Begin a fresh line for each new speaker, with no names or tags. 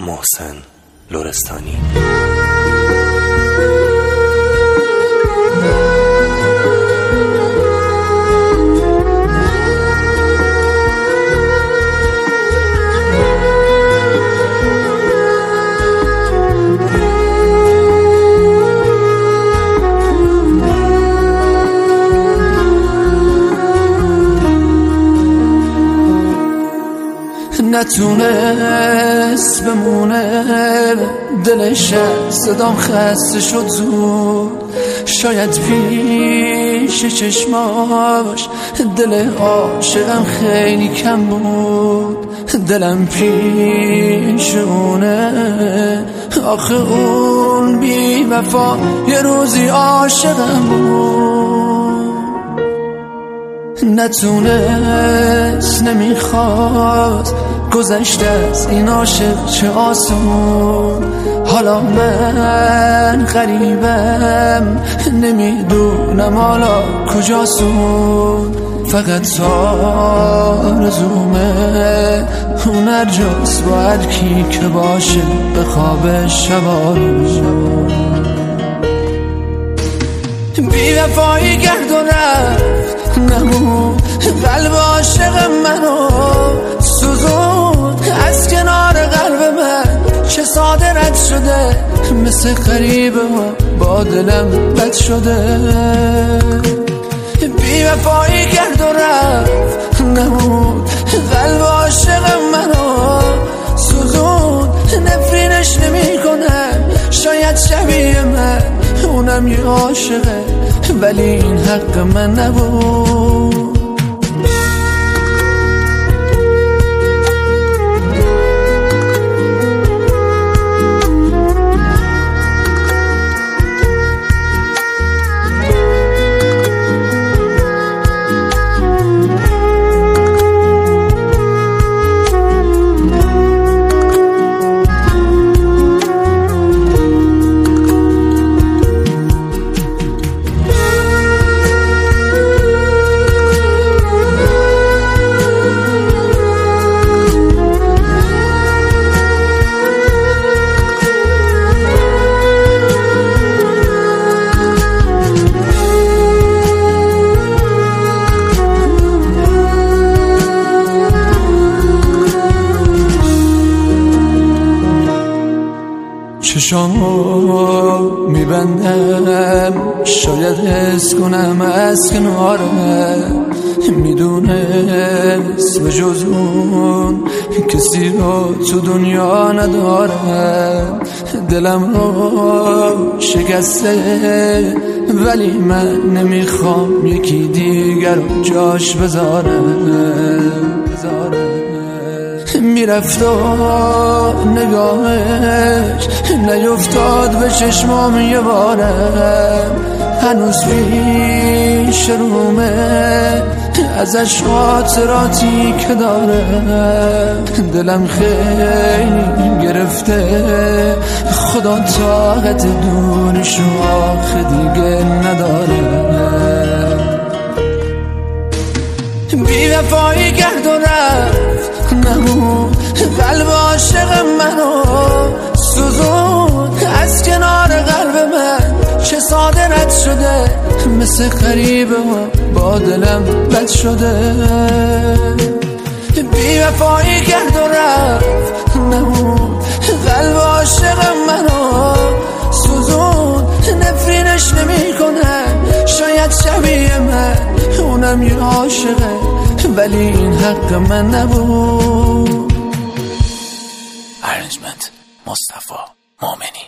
محسن لورستانی
نتونست بمونه. دلش صدام خسته شد زود. شاید پیش چشماش دل عاشقم خیلی کم بود. دلم پیش اونه. آخه اون بی وفا یه روزی عاشقم بود. نتونست نمی‌خواست. گذشته از این عاشق چه آسون. حالا من غریبم نمی‌دونم حالا کجاسون فقط آرزومه اون ارجاست با هر کی که باشه به خواب شبارون بی وفایی گرد و رفت نمون قلب عاشق منو از کنار قلب من چه ساده رد شده. مثل قریبه با دلم بد شده. بی وفایی کرد و رفت نمود قلب عاشق منو سوزون نفرینش نمی کنم شاید شبیه من. اونم یه عاشقه. ولی این حق من نبود. چشامو میبندم شاید حس کنم از کناره. می‌دونست به جز اون کسی رو تو دنیا نداره. دلم رو شکسته ولی من نمی‌خوام یکی دیگر جاش بذارم می‌رفت و نگاهش نیفتاد به چشمام یه بارم هنوز پیش رومه ازش خاطراتی که داره. دلم خیلی گرفته خدا طاقت دونش آخه دیگه نداره. بی وفایی گرد و رفت نمون قلب عاشق منو سوزون. از کنار قلب من چه ساده رد شده مثل قریبه با دلم بد شده. بی وفایی کرد و رفت نمون قلب عاشق منو سوزون. نفرینش نمی کنم شاید شبیه من. اونم یه عاشقه. ولی این حق من نبود.
ارنجمنت مصطفی مؤمنی